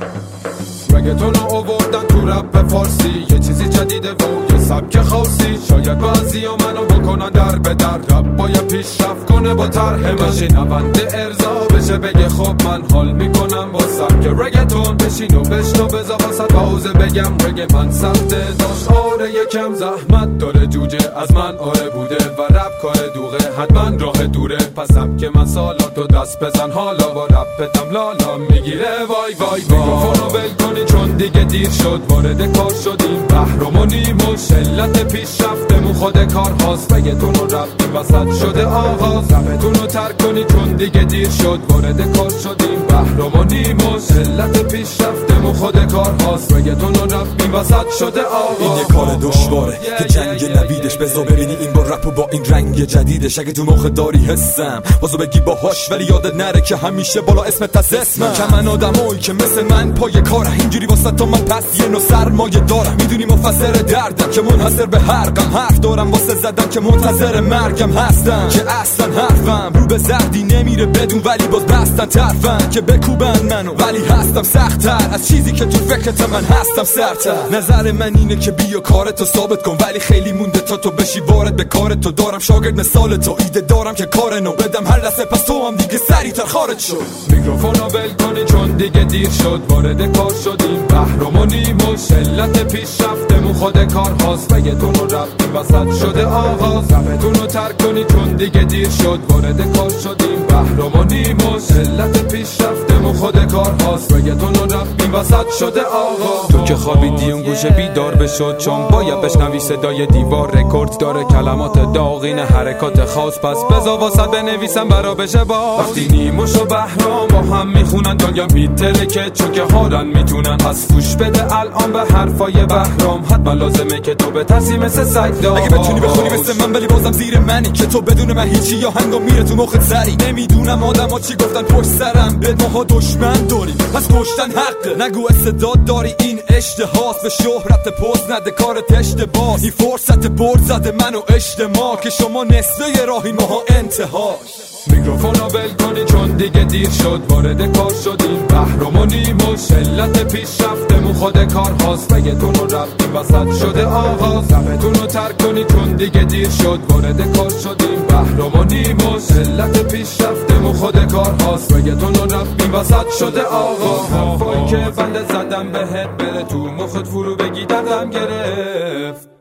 Thank you. رگتون رو آوردن تو رپ فارسی یه چیزی جدیده و یه سبک خاصی. شاید بعضی ها منو بکنن در به در. رپ باید پیشرفت کنه با طرح من نوند ارزا بشه بگه خب من حال می‌کنم با سبک رگتون. بشین و بشنو بزا واسه باوزه بگم. رگ من سخته داشت آره یکم زحمت داره. جوجه از من آره بوده و رپ کار دوغه. حتما راه دوره. پس سبک من سالا تو دست بزن. حالا با رپتم لالا می‌گیره. وای وای میکروفونو دیر شد وارد کار شدیم. بهرام و شلت پیش رفتمون خود کار هاست. رگتون رو رفتیم وسط شده آغاز. رپتون رو ترک کنی چون دیگه دیر شد. وارد کار شدیم. بهرام و نیمو شلت پیش رفتمون خود کار هاست. رگتون رو رفتیم وسط شده آغاز این یه کار دشواره که جنگ نویدش بزا ببینی این با رپ و با این رنگ جدیدش. اگه تو مخ داری حسم بازو بگی باهاش ولی یادت نره که همیشه بالا اسمت از اسمم که من آدمایی که مثل من پای کار اینجوری واسه تا من پس یه نو سرمایه دارم. می‌دونی مفسر دردم که منحصر به حرقم حرف دارم واسه زدم که منتظر مرگم هستم. که اصلا حرفم رو به زردی نمیره بدون ولی باز بستن طرفم. که بکوبن منو. ولی هستم سختتر. از چیزی که تو فکرت من هستم سرتر نظر من اینه که بیا کارتو ثابت کن. ولی خیلی مونده تا تو بشی وارد به کار تو دارم شاگرد مثال تو. ایده دارم که کار نو بدم. هر لحظه پس تو هم دیگه سری تر خارج شد میکروفونو ول کنی چون دیگه دیر شد. وارد کار شدیم. بهرام و پیش رفتمون خود کار هاست. رگتون رو رفتیم وسط شده آغاز. رفتون رو ترک کنی چون دیگه دیر شد. وارد کار شدیم. بهرام و خود کار هاست. رگتون رو رفتیم وسط شده آغاز. تو که خوابیدی اون گوشه بیدار بشد. چون باید بشنوی صدای دیوار. رکورد داره کلمات داغین حرکات خاص. پس بزا واسه بنویسم برا بشه با وقتی نیموش و بهرام با هم می‌خونن دنیا میتله که چون که حالن می‌تونن پس گوش بده الان به حرفای بهرام. حتما لازمه که تو به ترسی مثل سگ اگه بتونی بخونی مثل من ولی بازم زیر منی. که تو بدون من هیچی یا هنگا میره تو مخت سری. نمی‌دونم آدم ها چی گفتن. پشت سرم به ماها دشمن. داری پس کشتن حقه نگو استعداد داری این اشتهاست به شهرت پوز نده کارت اشتباس این فرصت برد زده من و اجتماع که شما نصفه راهی ماها انتهاش میکروفونو ول کنی چون دیگه دیر شد. وارد کار شدیم بهرام و شلت پیش رفتمون خود کار هاست. رگتون رو رفتیم وسط شده آغاز. رفتون رو ترک کنی چون دیگه دیر شد. وارد کار شدیم بهرام و نیمو شلت پیش رفتمون خود کار هاست. رگتون رو رفتیم وسط شده آغاز؟ حرفایی که بنده زدم بهت بره تو مخت فرو بگی دردم گرفت.